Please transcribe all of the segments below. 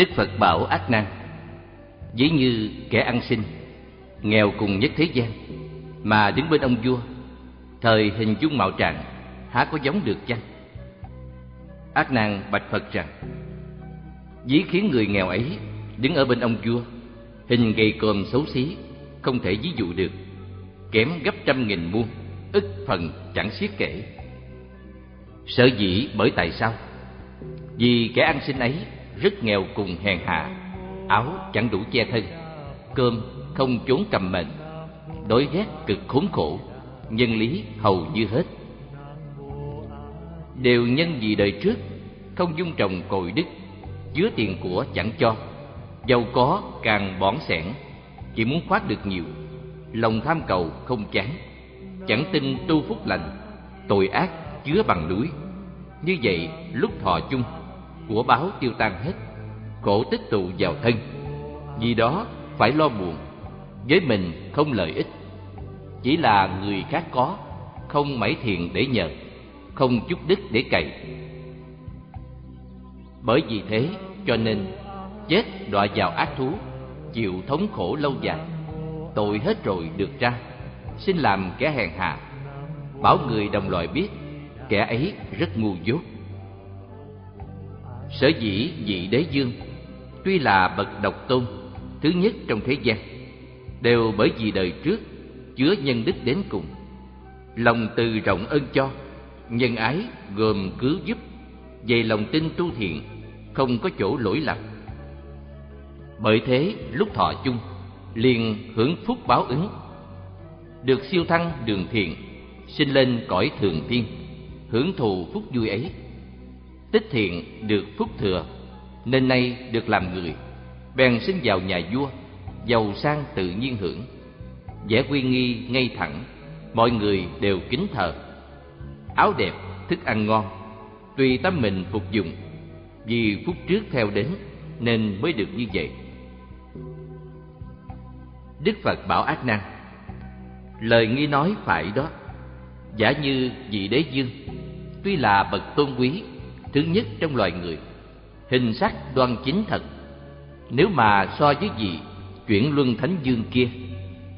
Đức Phật bảo ác năng. Ví như kẻ ăn xin, Nghèo cùng nhất thế gian, Mà đứng bên ông vua, Thời hình dung mạo trạng, Há có giống được chăng? Ác năng bạch Phật rằng Ví khiến người nghèo ấy Đứng ở bên ông vua, Hình gầy còm xấu xí, Không thể ví dụ được, Kém gấp trăm nghìn muôn, Ức phần chẳng xiết kể. Sở dĩ bởi tại sao? Vì kẻ ăn xin ấy rất nghèo cùng hèn hạ. Áo chẳng đủ che thân, Cơm không trốn cầm mệnh Đối ghét cực khốn khổ, Nhân lý hầu như hết. Đều nhân vì đời trước, Không dung trồng cội đức Chứa tiền của chẳng cho. Giàu có càng bỏn sẻn, Chỉ muốn khoát được nhiều. Lòng tham cầu không chán, Chẳng tin tu phúc lành. Tội ác chứa bằng núi, Như vậy lúc thọ chung của báo tiêu tan hết Khổ tích tụ vào thân. Vì đó phải lo buồn, Với mình không lợi ích. Chỉ là người khác có, Không mảy thiện để nhờ, Không chút đức để cày Bởi vì thế cho nên, chết đọa vào ác thú, chịu thống khổ lâu dài. Tội hết rồi được ra, xin làm kẻ hèn hạ. Bảo người đồng loại biết, kẻ ấy rất ngu dốt sở dĩ vị đế dương tuy là bậc độc tôn thứ nhất trong thế gian, đều bởi vì đời trước chứa nhân đức đến cùng, lòng từ rộng ơn cho, nhân ái gồm cứu giúp, về lòng tin tu thiện, không có chỗ lỗi lầm. Bởi thế, lúc thọ chung, liền hưởng phúc báo ứng, được siêu thăng đường thiện, sinh lên cõi thường tiên hưởng thụ phúc vui ấy tích thiện được phúc thừa, nên nay được làm người, bèn xin vào nhà vua, giàu sang tự nhiên hưởng. Vẻ uy nghi ngay thẳng, mọi người đều kính thờ. Áo đẹp, thức ăn ngon, tùy tâm mình phục dụng, vì phút trước theo đến nên mới được như vậy. Đức phật bảo ác năng, lời nghi nói phải đó, giả như vị đế dương tuy là bậc tôn quý thứ nhất trong loài người. Hình sắc đoan chính thật. Nếu mà so với vị chuyển luân thánh dương kia,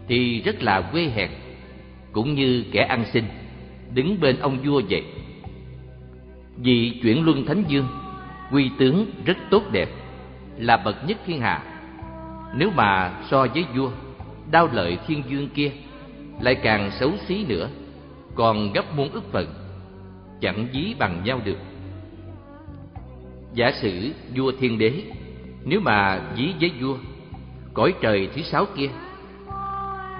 thì rất là quê hèn, cũng như kẻ ăn xin, đứng bên ông vua vậy. Vị chuyển luân thánh dương, quy tướng rất tốt đẹp, là bậc nhất thiên hạ. Nếu mà so với vua đao lợi thiên dương kia, lại càng xấu xí nữa, còn gấp muôn ức phần chẳng dí bằng nhau được giả sử vua thiên đế, nếu mà dí với vua, cõi trời thứ sáu kia,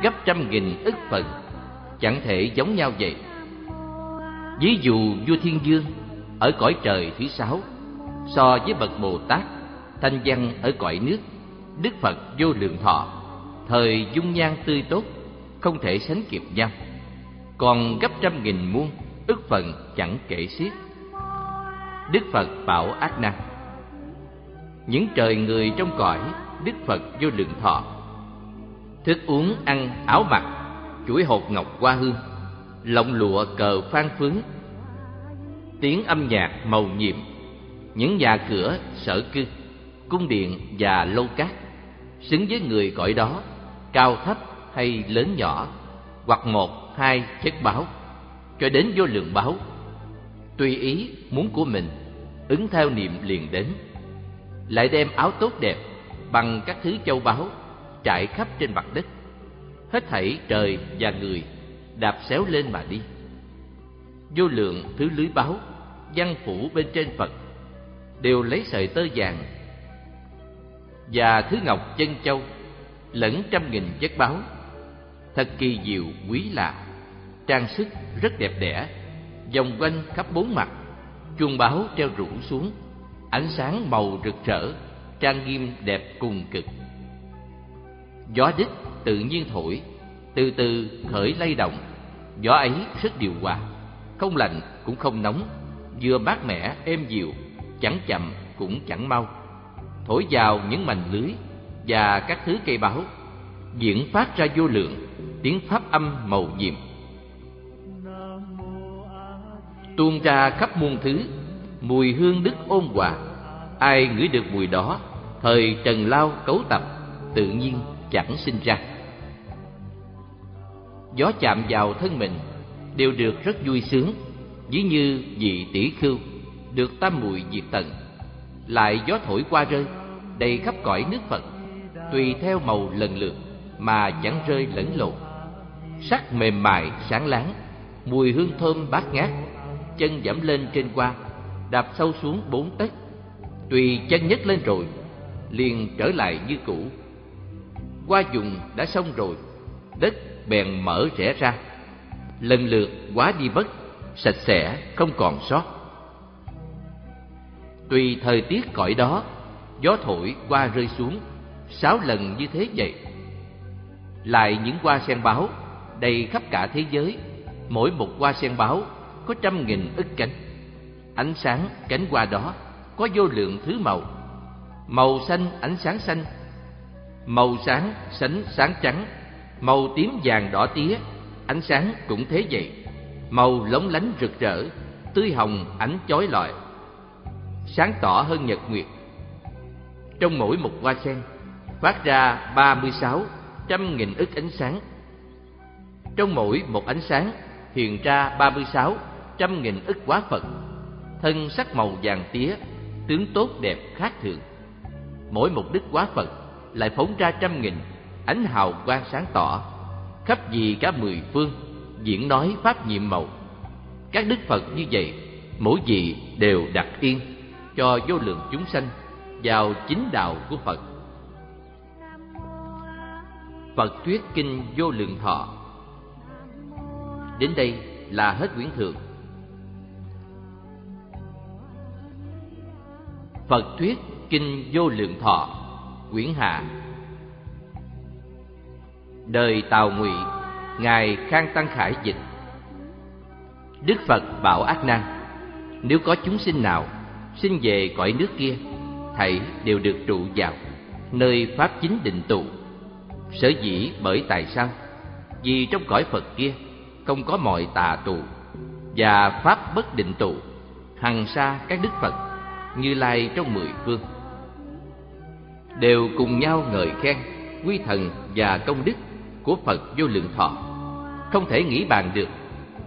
gấp trăm nghìn ức phần, chẳng thể giống nhau vậy. Ví dụ vua thiên dương ở cõi trời thứ sáu, so với bậc bồ tát thanh văn ở cõi nước, đức phật vô lượng thọ thời dung nhan tươi tốt, không thể sánh kịp nhau. Còn gấp trăm nghìn muôn ức phần chẳng kể xiết đức phật bảo ác năng. Những trời người trong cõi, đức phật vô lượng thọ. Thức uống, ăn áo mặc, chuỗi hột ngọc hoa hương, lộng lụa cờ phan phướng. Tiếng âm nhạc màu nhiệm, những nhà cửa, sở cư, cung điện và lâu cát xứng với người cõi đó, cao thấp hay lớn nhỏ, hoặc một, hai chất báo, cho đến vô lượng báo tùy ý muốn của mình, ứng theo niệm liền đến. Lại đem áo tốt đẹp bằng các thứ châu báu trải khắp trên mặt đất. Hết thảy trời và người đạp xéo lên mà đi. Vô lượng thứ lưới báu, văn phủ bên trên phật, đều lấy sợi tơ vàng và thứ ngọc chân châu lẫn trăm nghìn chất báu. Thật kỳ diệu, quý lạ, trang sức rất đẹp đẽ vòng quanh khắp bốn mặt, chuông báo treo rủ xuống, ánh sáng màu rực rỡ, trang nghiêm đẹp cùng cực. Gió đích tự nhiên thổi, từ từ khởi lay động. Gió ấy rất điều hòa, không lạnh cũng không nóng, vừa mát mẻ, êm dịu, chẳng chậm cũng chẳng mau. Thổi vào những mành lưới và các thứ cây báo, diễn phát ra vô lượng, tiếng pháp âm màu nhiệm tuôn ra khắp muôn thứ, mùi hương đức ôn hòa. Ai ngửi được mùi đó, thời trần lao cấu tập, tự nhiên chẳng sinh ra. Gió chạm vào thân mình, đều được rất vui sướng, ví như vị tỷ khưu được tam mùi diệt tận. Lại gió thổi qua rơi, đầy khắp cõi nước phật, tùy theo màu lần lượt mà chẳng rơi lẫn lộn. Sắc mềm mại, sáng láng, mùi hương thơm bát ngát chân dẫm lên trên qua, đạp sâu xuống bốn tấc, tùy chân nhấc lên rồi, liền trở lại như cũ. Qua dùng đã xong rồi, đất bèn mở rẽ ra. Lần lượt quá đi mất, sạch sẽ, không còn sót. Tùy thời tiết cõi đó, gió thổi qua rơi xuống, sáu lần như thế vậy. Lại những hoa sen báo, đầy khắp cả thế giới, mỗi một hoa sen báo có trăm nghìn ức cánh. Ánh sáng cánh hoa đó có vô lượng thứ màu. Màu xanh ánh sáng xanh. Màu sáng sánh sáng trắng. Màu tím vàng đỏ tía. Ánh sáng cũng thế vậy. Màu lóng lánh rực rỡ, tươi hồng ánh chói lọi. Sáng tỏ hơn nhật nguyệt. Trong mỗi một hoa sen, phát ra ba mươi sáu trăm nghìn ức ánh sáng. Trong mỗi một ánh sáng, hiện ra ba mươi sáu trăm nghìn ức quá phật thân sắc màu vàng tía, tướng tốt đẹp khác thường. Mỗi một đức quá phật lại phóng ra trăm nghìn ánh hào quang sáng tỏ, khắp vì cả mười phương diễn nói pháp nhiệm màu. Các đức phật như vậy, mỗi vị đều đặt yên cho vô lượng chúng sanh vào chính đạo của phật. Phật thuyết kinh vô lượng thọ. Đến đây là hết quyển thượng phật thuyết kinh vô lượng thọ, quyển hạ đời tào ngụy, ngài khang tăng khải dịch. Đức phật bảo Ác Nan nếu có chúng sinh nào sinh về cõi nước kia thảy đều được trụ vào nơi pháp chính định tụ. Sở dĩ bởi tại sao? Vì trong cõi phật kia không có mọi tà tụ và pháp bất định tụ, hằng xa các đức phật như lai trong mười phương. Đều cùng nhau ngợi khen quy thần và công đức của phật vô lượng thọ. Không thể nghĩ bàn được,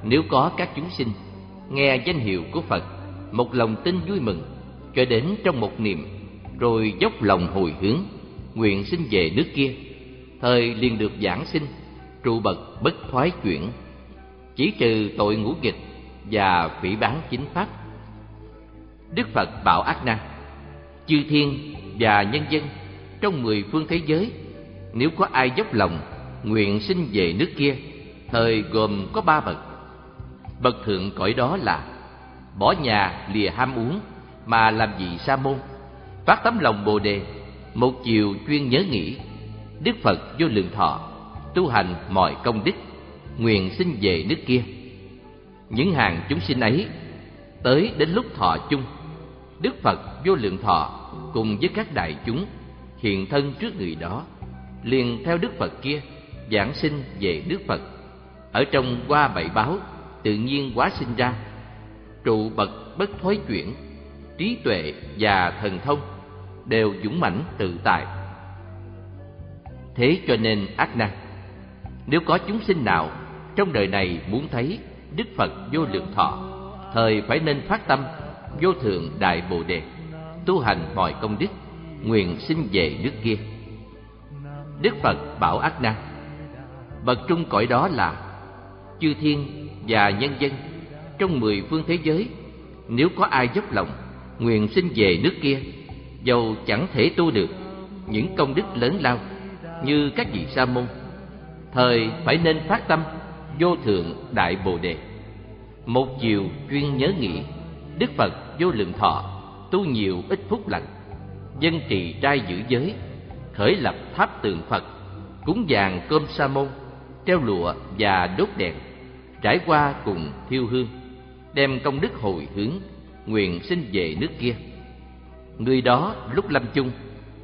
nếu có các chúng sinh nghe danh hiệu của phật, một lòng tin vui mừng, cho đến trong một niệm, rồi dốc lòng hồi hướng, nguyện sinh về nước kia, thời liền được giảng sinh, trụ bậc bất thoái chuyển. Chỉ trừ tội ngũ nghịch và phỉ bán chính pháp đức phật bảo Ác Na chư thiên và nhân dân trong mười phương thế giới, nếu có ai dốc lòng nguyện sinh về nước kia, thời gồm có ba bậc. Bậc thượng cõi đó là bỏ nhà lìa ham uống mà làm gì sa môn, phát tấm lòng bồ đề, một chiều chuyên nhớ nghĩ. Đức phật vô lượng thọ, tu hành mọi công đức, nguyện sinh về nước kia. Những hàng chúng sinh ấy tới đến lúc thọ chung đức phật vô lượng thọ cùng với các đại chúng hiện thân trước người đó, liền theo đức phật kia giảng sinh về đức phật. Ở trong qua bảy báo tự nhiên quá sinh ra, trụ bậc bất thối chuyển, trí tuệ và thần thông đều dũng mãnh tự tại. Thế cho nên ác năng, nếu có chúng sinh nào trong đời này muốn thấy đức phật vô lượng thọ, thời phải nên phát tâm vô thượng đại bồ đề, tu hành mọi công đức, nguyện sinh về nước kia. Đức phật bảo ác na, bậc trung cõi đó là chư thiên và nhân dân trong mười phương thế giới, nếu có ai dốc lòng nguyện sinh về nước kia, dầu chẳng thể tu được những công đức lớn lao như các vị sa môn, thời phải nên phát tâm vô thượng đại bồ đề. Một chiều chuyên nhớ nghĩ đức phật vô lượng thọ, tu nhiều ít phúc lành. Dân trì trai giữ giới, khởi lập tháp tượng phật, cúng vàng cơm sa môn, treo lụa và đốt đèn, trải qua cùng thiêu hương, đem công đức hồi hướng, nguyện sinh về nước kia. Người đó lúc lâm chung,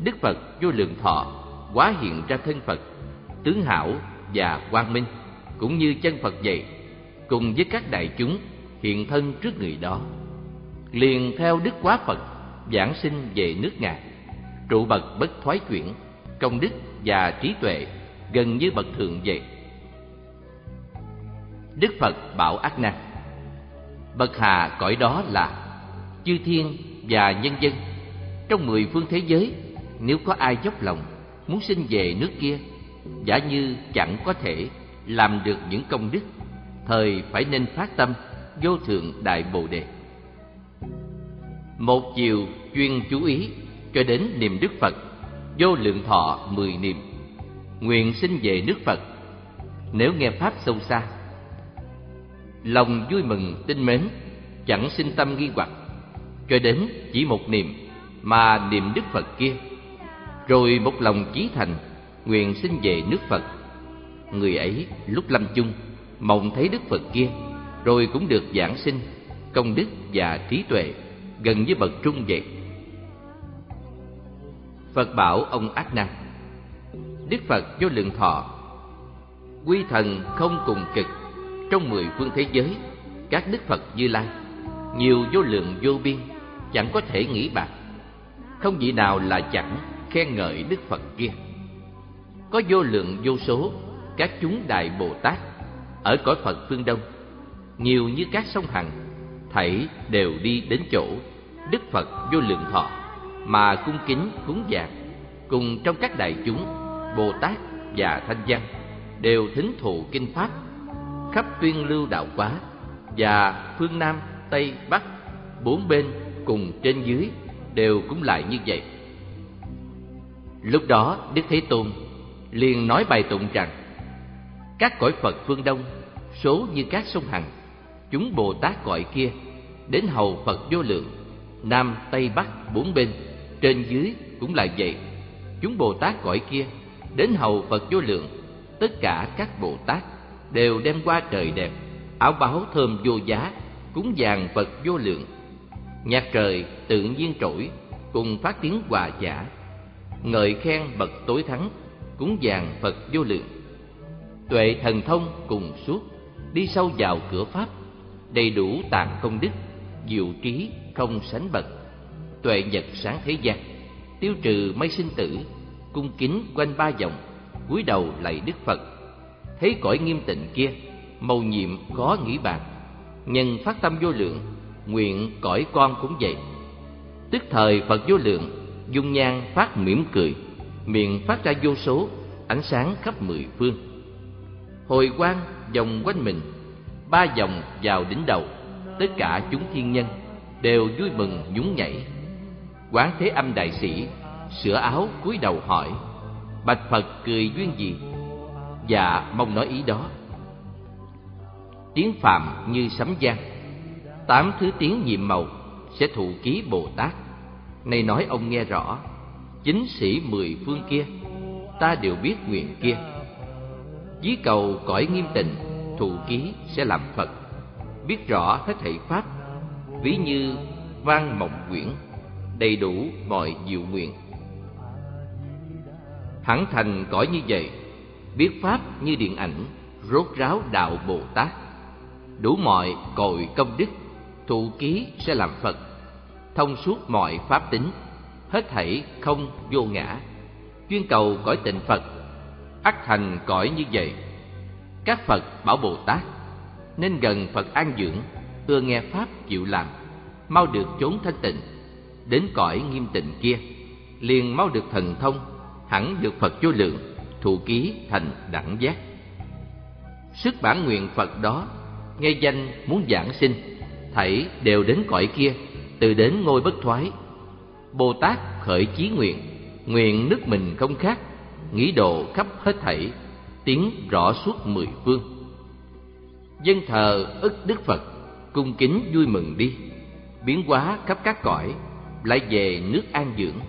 đức phật vô lượng thọ, hóa hiện ra thân phật, tướng hảo và quang minh, cũng như chân phật vậy cùng với các đại chúng hiện thân trước người đó liền theo đức quá phật giảng sinh về nước ngà. Trụ bậc bất thoái chuyển, công đức và trí tuệ gần như bậc thượng vậy. Đức Phật bảo Ác Nan Bậc hà cõi đó là chư thiên và nhân dân. Trong mười phương thế giới nếu có ai dốc lòng muốn sinh về nước kia giả như chẳng có thể làm được những công đức thời phải nên phát tâm vô thượng đại bồ đề một chiều chuyên chú ý cho đến niệm đức phật, vô lượng thọ mười niệm. Nguyện sinh về nước phật. Nếu nghe pháp sâu xa, lòng vui mừng tinh mến, chẳng sinh tâm nghi hoặc, cho đến chỉ một niệm mà niệm đức phật kia. Rồi một lòng chí thành, nguyện sinh về nước phật. Người ấy lúc lâm chung, mộng thấy đức phật kia, rồi cũng được giảng sinh công đức và trí tuệ gần với bậc trung vậy phật bảo ông ác năng, đức phật vô lượng thọ, quy thần không cùng cực trong mười phương thế giới, các đức phật như lai, nhiều vô lượng vô biên, chẳng có thể nghĩ bạc không vị nào là chẳng khen ngợi đức phật kia. Có vô lượng vô số các chúng đại bồ tát ở cõi phật phương đông, nhiều như các sông hằng thảy đều đi đến chỗ đức phật vô lượng thọ, mà cung kính, cúng dường, cùng trong các đại chúng, bồ tát và thanh văn, đều thính thụ kinh pháp khắp tuyên lưu đạo quá và phương nam, tây, bắc, bốn bên cùng trên dưới đều cũng lại như vậy. Lúc đó, đức thế tôn liền nói bài tụng rằng, các cõi phật phương đông số như các sông hằng chúng bồ tát gọi kia, đến hầu phật vô lượng, nam tây bắc bốn bên, trên dưới cũng là vậy. Chúng bồ tát gọi kia, đến hầu phật vô lượng, tất cả các bồ tát đều đem qua trời đẹp, áo báo thơm vô giá, cúng dường phật vô lượng. Nhạc trời tự nhiên trỗi, cùng phát tiếng hòa giả, ngợi khen bậc tối thắng, cúng dường phật vô lượng. Tuệ thần thông cùng suốt, đi sâu vào cửa pháp đầy đủ tạng công đức, diệu trí, không sánh bậc, tuệ nhật sáng thế gian, tiêu trừ mây sinh tử, cung kính quanh ba vòng, cúi đầu lạy đức phật. Thấy cõi nghiêm tịnh kia, mầu nhiệm khó nghĩ bàn, nhân phát tâm vô lượng, nguyện cõi con cũng vậy. Tức thời phật vô lượng, dung nhan phát mỉm cười, miệng phát ra vô số, ánh sáng khắp mười phương. Hồi quang vòng quanh mình ba dòng vào đỉnh đầu. Tất cả chúng thiên nhân đều vui mừng nhún nhảy. Quán thế âm đại sĩ sửa áo cúi đầu hỏi, bạch phật cười duyên gì? Và mong nói ý đó. Tiếng phạm như sấm giang tám thứ tiếng nhiệm màu sẽ thụ ký bồ tát. Nay nói ông nghe rõ, chính sĩ mười phương kia, ta đều biết nguyện kia. Dí cầu cõi nghiêm tịnh Thụ ký sẽ làm Phật. Biết rõ hết thảy Pháp, Ví như vang mộng quyển, Đầy đủ mọi diệu nguyện. Hẳn thành cõi như vậy, Biết Pháp như điện ảnh, Rốt ráo đạo Bồ Tát. Đủ mọi cội công đức Thụ ký sẽ làm Phật. Thông suốt mọi pháp tính, Hết thảy không vô ngã. Chuyên cầu cõi tịnh Phật, ắt thành cõi như vậy các phật bảo bồ tát, nên gần phật an dưỡng, ưa nghe pháp chịu làm, mau được chốn thanh tịnh, đến cõi nghiêm tịnh kia, liền mau được thần thông, hẳn được phật vô lượng, thụ ký thành đẳng giác. Sức bản nguyện phật đó nghe danh muốn giảng sinh, thảy đều đến cõi kia, từ đến ngôi bất thoái. Bồ tát khởi chí nguyện nguyện nước mình không khác, nghĩ độ khắp hết thảy tiếng rõ suốt mười phương. Dân thờ ức đức phật, cung kính vui mừng đi. Biến hóa khắp các cõi, lại về nước an dưỡng.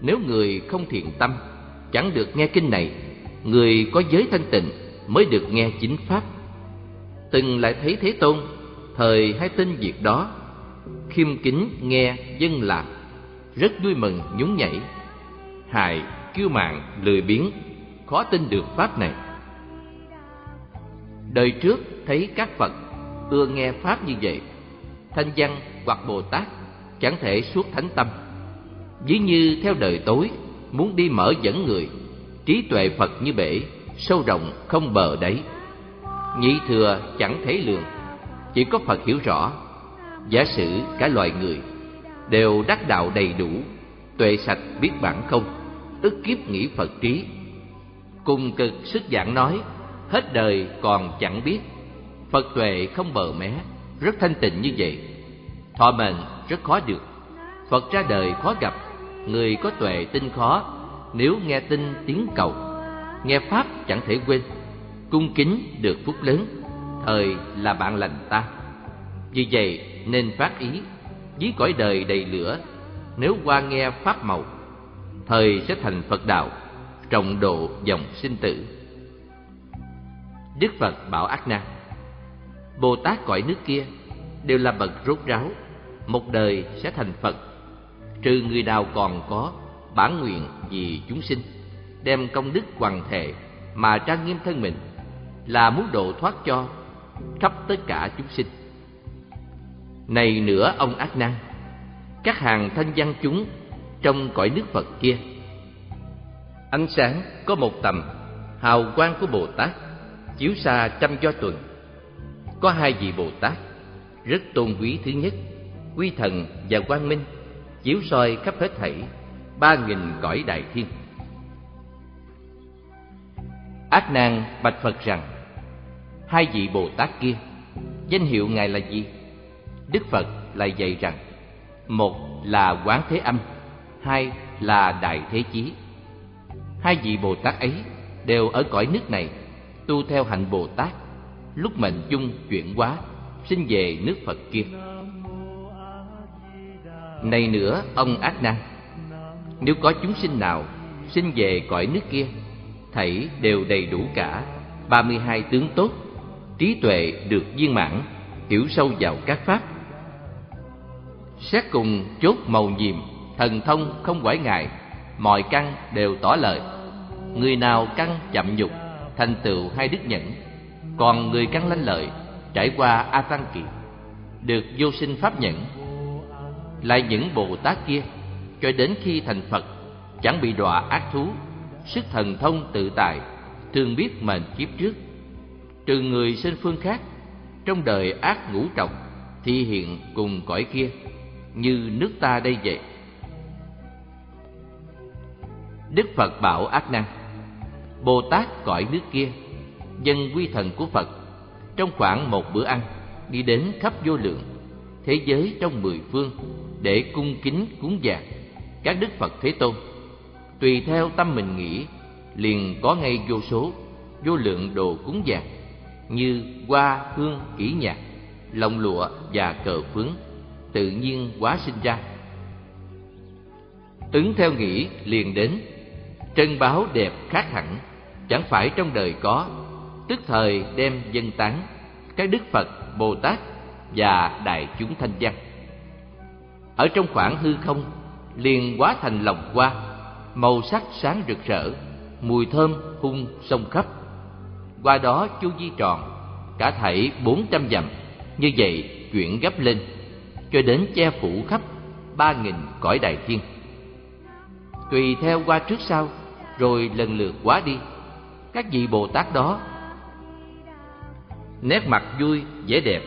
Nếu người không thiện tâm, chẳng được nghe kinh này, người có giới thanh tịnh mới được nghe chính pháp. Từng lại thấy thế tôn, thời hay tin việc đó, khiêm kính nghe dân làm, rất vui mừng nhún nhảy. Hài kiêu mạn lười biếng khó tin được pháp này. Đời trước thấy các phật ưa nghe pháp như vậy, thanh văn hoặc bồ tát chẳng thể suốt thánh tâm. Ví như theo đời tối, Muốn đi mở dẫn người, Trí tuệ Phật như bể, Sâu rộng không bờ đáy. Nhị thừa chẳng thấy lượng Chỉ có Phật hiểu rõ. Giả sử cả loài người Đều đắc đạo đầy đủ, Tuệ sạch biết bản không, Ức kiếp nghĩ Phật trí Cùng cực sức giảng nói, Hết đời còn chẳng biết. Phật tuệ không bờ mé, Rất thanh tịnh như vậy. Thọ mệnh rất khó được. Phật ra đời khó gặp, Người có tuệ tin khó, Nếu nghe tin tiếng cầu, Nghe Pháp chẳng thể quên. Cung kính được phúc lớn, Thời là bạn lành ta. Vì vậy nên phát ý, dí cõi đời đầy lửa, Nếu qua nghe Pháp màu, Thời sẽ thành Phật đạo. Trọng độ dòng sinh tử. Đức Phật bảo ác nan, Bồ Tát cõi nước kia Đều là bậc rốt ráo Một đời sẽ thành Phật Trừ người nào còn có Bản nguyện vì chúng sinh Đem công đức hoàng thể Mà trang nghiêm thân mình Là muốn độ thoát cho Khắp tất cả chúng sinh. Này nữa ông ác năng Các hàng thanh văn chúng Trong cõi nước Phật kia Ánh sáng có một tầm, Hào quang của Bồ Tát Chiếu xa trăm do tuần. Có hai vị Bồ Tát Rất tôn quý thứ nhất, Quy thần và quang minh, Chiếu soi khắp hết thảy Ba nghìn cõi đại thiên. Ác nan bạch Phật rằng, Hai vị Bồ Tát kia, Danh hiệu Ngài là gì? Đức Phật lại dạy rằng, Một là Quán Thế Âm, Hai là Đại Thế Chí. Hai vị Bồ Tát ấy đều ở cõi nước này tu theo hạnh Bồ Tát, lúc mệnh chung chuyển hóa, sinh về nước Phật kia. Này nữa, ông ác năng, nếu có chúng sinh nào sinh về cõi nước kia, thảy đều đầy đủ cả ba mươi hai tướng tốt, trí tuệ được viên mãn, hiểu sâu vào các pháp. Xét cùng chốt màu nhiệm, thần thông không quải ngại, mọi căn đều tỏ lời. Người nào căn chậm nhục, thành tựu hai đức nhẫn, còn người căn lanh lợi, trải qua a tăng kỳ, được vô sinh pháp nhẫn, lại những bồ tát kia, cho đến khi thành phật, chẳng bị đọa ác thú, sức thần thông tự tại, thường biết mệnh kiếp trước trừ người sinh phương khác, trong đời ác ngũ trọng, thi hiện cùng cõi kia, như nước ta đây vậy đức phật bảo ác năng Bồ Tát cõi nước kia, dân quy thần của Phật, trong khoảng một bữa ăn, đi đến khắp vô lượng, thế giới trong mười phương, để cung kính cúng dường các đức Phật Thế Tôn. Tùy theo tâm mình nghĩ, liền có ngay vô số, vô lượng đồ cúng dường như hoa, hương, kỹ nhạc, lồng lụa và cờ phướng, tự nhiên quá sinh ra. Ứng theo nghĩ liền đến, trân báo đẹp khác hẳn, chẳng phải trong đời có tức thời đem dân tán các đức phật bồ tát và đại chúng thanh văn. Ở trong khoảng hư không liền hóa thành lòng hoa màu sắc sáng rực rỡ mùi thơm hung sông khắp. Qua đó chu di tròn cả thảy bốn trăm dặm như vậy chuyển gấp lên cho đến che phủ khắp ba nghìn cõi đại thiên. Tùy theo qua trước sau rồi lần lượt quá đi các vị Bồ Tát đó nét mặt vui, vẻ đẹp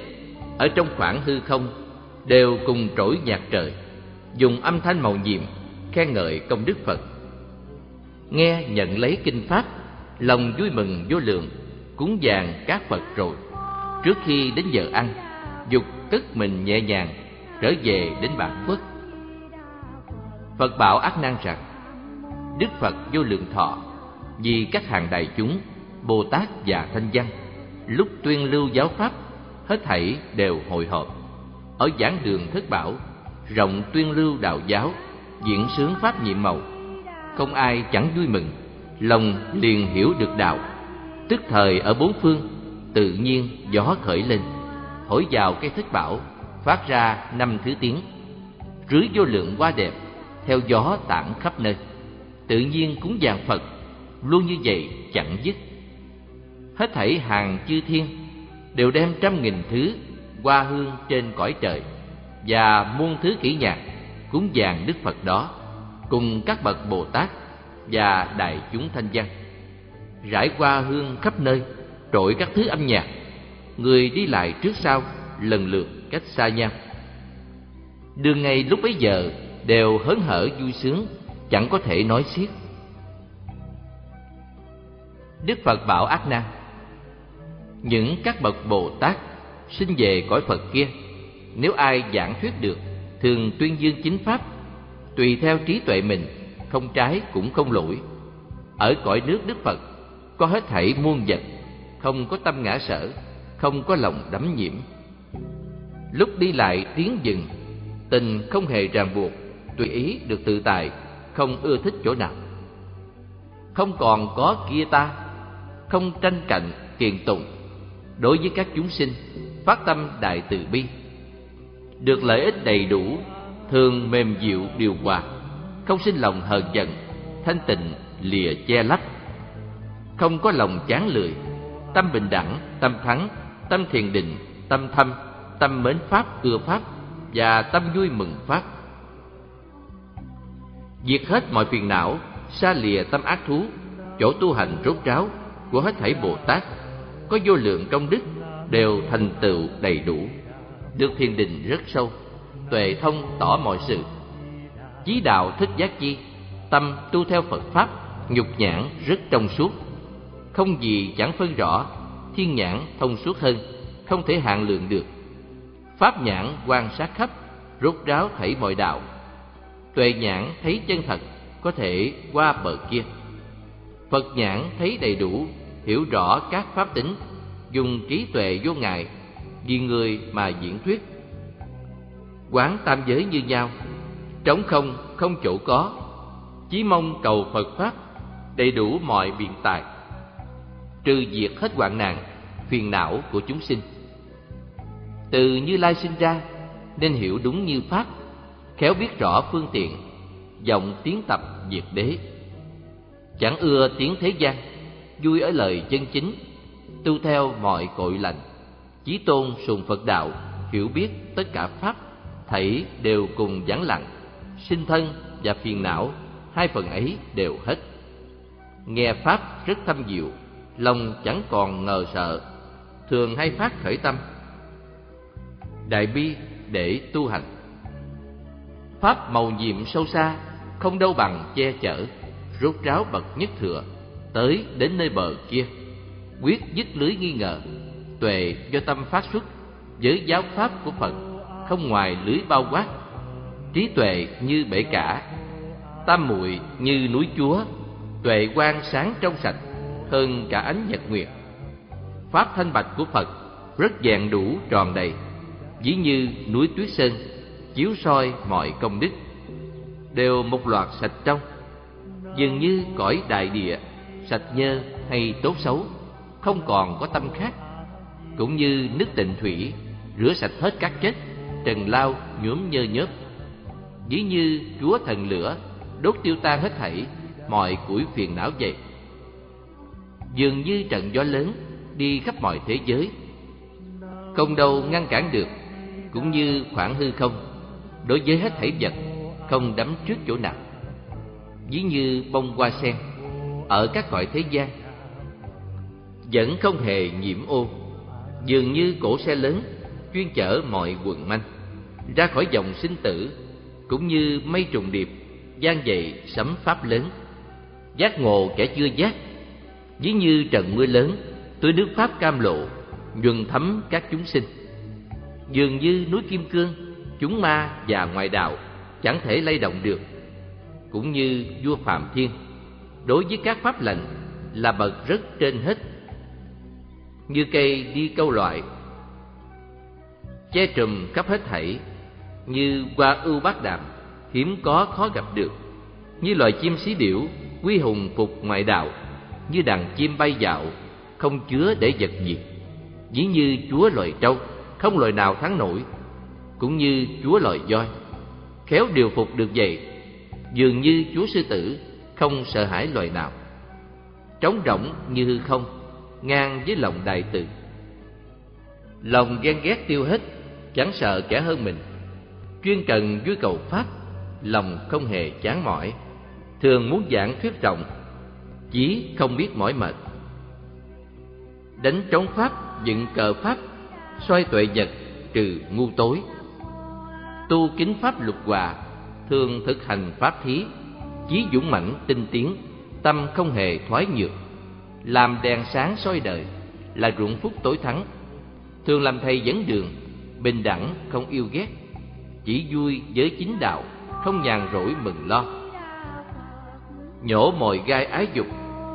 ở trong khoảng hư không đều cùng trỗi nhạc trời, dùng âm thanh màu nhiệm khen ngợi công đức Phật. Nghe nhận lấy kinh pháp, lòng vui mừng vô lượng, cúng dường các Phật rồi. Trước khi đến giờ ăn, dục tức mình nhẹ nhàng trở về đến bản quốc. Phật bảo ác nan rằng: Đức Phật vô lượng thọ, vì các hàng đại chúng, bồ tát và thanh văn, lúc tuyên lưu giáo pháp, hết thảy đều hội họp ở giảng đường thất bảo, rộng tuyên lưu đạo giáo, diễn sướng pháp nhiệm màu, không ai chẳng vui mừng, lòng liền hiểu được đạo. Tức thời ở bốn phương, tự nhiên gió khởi lên, thổi vào cây thất bảo, phát ra năm thứ tiếng. Rưới vô lượng hoa đẹp, theo gió tản khắp nơi tự nhiên cúng dường phật luôn như vậy chẳng dứt hết thảy hàng chư thiên đều đem trăm nghìn thứ hoa hương trên cõi trời và muôn thứ kỹ nhạc cúng dường đức phật đó cùng các bậc Bồ Tát và đại chúng thanh văn. Rải qua hương khắp nơi, trội các thứ âm nhạc, người đi lại trước sau lần lượt cách xa nhau. Đường ngày lúc bấy giờ đều hớn hở vui sướng, chẳng có thể nói xiết. Đức Phật bảo Ác Nan Những các bậc Bồ Tát sinh về cõi Phật kia, Nếu ai giảng thuyết được, Thường tuyên dương chính Pháp, Tùy theo trí tuệ mình, Không trái cũng không lỗi Ở cõi nước Đức Phật, Có hết thảy muôn vật, Không có tâm ngã sở, Không có lòng đắm nhiễm Lúc đi lại tiếng dừng, Tình không hề ràng buộc, Tùy ý được tự tại không ưa thích chỗ nào. Không còn có kia ta Không tranh cạnh kiền tụng Đối với các chúng sinh Phát tâm đại từ bi. Được lợi ích đầy đủ Thường mềm dịu điều hòa. Không sinh lòng hờn giận Thanh tịnh lìa che lấp. Không có lòng chán lười Tâm bình đẳng, tâm thắng Tâm thiền định, tâm thâm Tâm mến Pháp, ưa Pháp Và tâm vui mừng Pháp. Diệt hết mọi phiền não, Xa lìa tâm ác thú, Chỗ tu hành rốt ráo Của hết thảy Bồ Tát, Có vô lượng công đức, Đều thành tựu đầy đủ, Được thiền định rất sâu, Tuệ thông tỏ mọi sự. Chí đạo thích giác chi, Tâm tu theo Phật Pháp, Nhục nhãn rất trong suốt. Không gì chẳng phân rõ, Thiên nhãn thông suốt hơn, Không thể hạn lượng được. Pháp nhãn quan sát khắp, Rốt ráo thảy mọi đạo. Tuệ nhãn thấy chân thật Có thể qua bờ kia. Phật nhãn thấy đầy đủ Hiểu rõ các pháp tính Dùng trí tuệ vô ngại Vì người mà diễn thuyết. Quán tam giới như nhau Trống không, không chỗ có Chí mong cầu Phật Pháp Đầy đủ mọi biện tài Trừ diệt hết hoạn nạn Phiền não của chúng sinh. Từ Như Lai sinh ra Nên hiểu đúng như Pháp Khéo biết rõ phương tiện, Giọng tiếng tập diệt đế. Chẳng ưa tiếng thế gian, Vui ở lời chân chính, Tu theo mọi cội lành, Chí tôn sùng Phật đạo, Hiểu biết tất cả Pháp, Thảy đều cùng vắng lặng, Sinh thân và phiền não, Hai phần ấy đều hết. Nghe Pháp rất thâm diệu, Lòng chẳng còn ngờ sợ, Thường hay phát khởi tâm. Đại bi để tu hành. Pháp màu nhiệm sâu xa, Không đâu bằng che chở, Rốt ráo bậc nhất thừa, Tới đến nơi bờ kia. Quyết dứt lưới nghi ngờ, Tuệ do tâm phát xuất Với giáo pháp của Phật Không ngoài lưới bao quát. Trí tuệ như bể cả, Tam muội như núi chúa, Tuệ quang sáng trong sạch Hơn cả ánh nhật nguyệt. Pháp thanh bạch của Phật Rất vẹn đủ tròn đầy, Ví như núi tuyết sơn chiếu soi mọi công đức, đều một loạt sạch trong, dường như cõi đại địa sạch nhơ hay tốt xấu, không còn có tâm khác, cũng như nước tịnh thủy rửa sạch hết các chất trần lao, nhuốm nhơ nhớp. Ví như chúa thần lửa, đốt tiêu tan hết thảy mọi củi phiền não vậy. Dường như trận gió lớn đi khắp mọi thế giới, không đâu ngăn cản được, cũng như khoảng hư không đối với hết thảy vật, không đắm trước chỗ nào. Ví như bông hoa sen, ở các cõi thế gian, vẫn không hề nhiễm ô. Dường như cổ xe lớn, chuyên chở mọi quần manh, ra khỏi dòng sinh tử, cũng như mây trùng điệp, gian dậy sấm pháp lớn. Giác ngộ kẻ chưa giác, ví như trận mưa lớn tưới nước pháp cam lộ, nhuần thấm các chúng sinh. Dường như núi kim cương chúng ma và ngoại đạo chẳng thể lay động được. Cũng như vua phạm thiên, đối với các pháp lệnh là bậc rất trên hết. Như cây đi câu loại, che trùm khắp hết thảy, như hoa ưu bát đàm, hiếm có khó gặp được. Như loài chim xí điểu, quy hùng phục ngoại đạo, như đàn chim bay dạo, không chứa để vật diệt ví như chúa loài trâu, không loài nào thắng nổi cũng như chúa lòi voi. Khéo điều phục được vậy, dường như chúa sư tử không sợ hãi loài nào. Trống rỗng như hư không, ngang với lòng đại từ. Lòng ghen ghét tiêu hết, chẳng sợ kẻ hơn mình. Chuyên cần vui cầu pháp, lòng không hề chán mỏi. Thường muốn giảng thuyết rộng chí không biết mỏi mệt. Đánh trống pháp, dựng cờ pháp xoay tuệ vật, trừ ngu tối tu kính pháp lục hòa, thường thực hành pháp thí, chí dũng mãnh tinh tiến, tâm không hề thoái nhược, làm đèn sáng soi đời là ruộng phúc tối thắng, thường làm thầy dẫn đường, bình đẳng không yêu ghét, chỉ vui với chính đạo không nhàn rỗi mừng lo. Nhổ mọi gai ái dục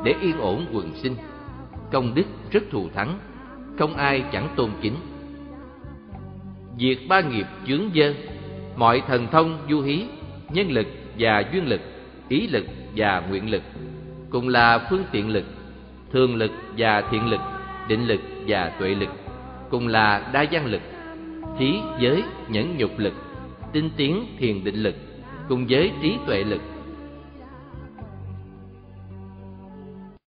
để yên ổn quần sinh, công đức rất thù thắng, không ai chẳng tôn kính. Diệt ba nghiệp chướng dơ mọi thần thông, du hí, nhân lực và duyên lực, ý lực và nguyện lực cùng là phương tiện lực, thường lực và thiện lực, định lực và tuệ lực cùng là đa văn lực thí giới nhẫn nhục lực, tinh tiến thiền định lực, cùng với trí tuệ lực.